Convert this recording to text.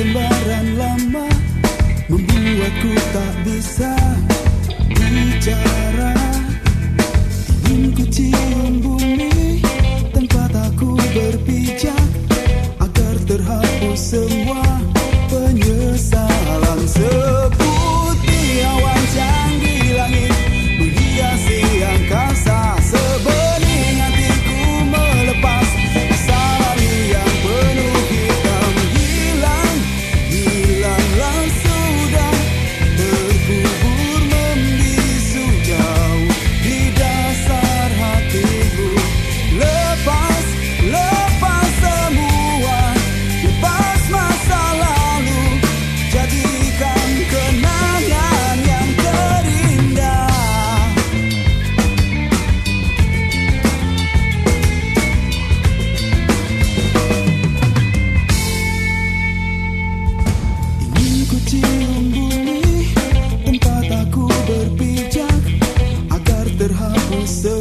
lembaran lama Membuatku tak bisa bicara. Ingin ku cium bumi Tempat aku berpijak Agar terhapus semua Cium bumi tempat aku berpijak agar terhapus.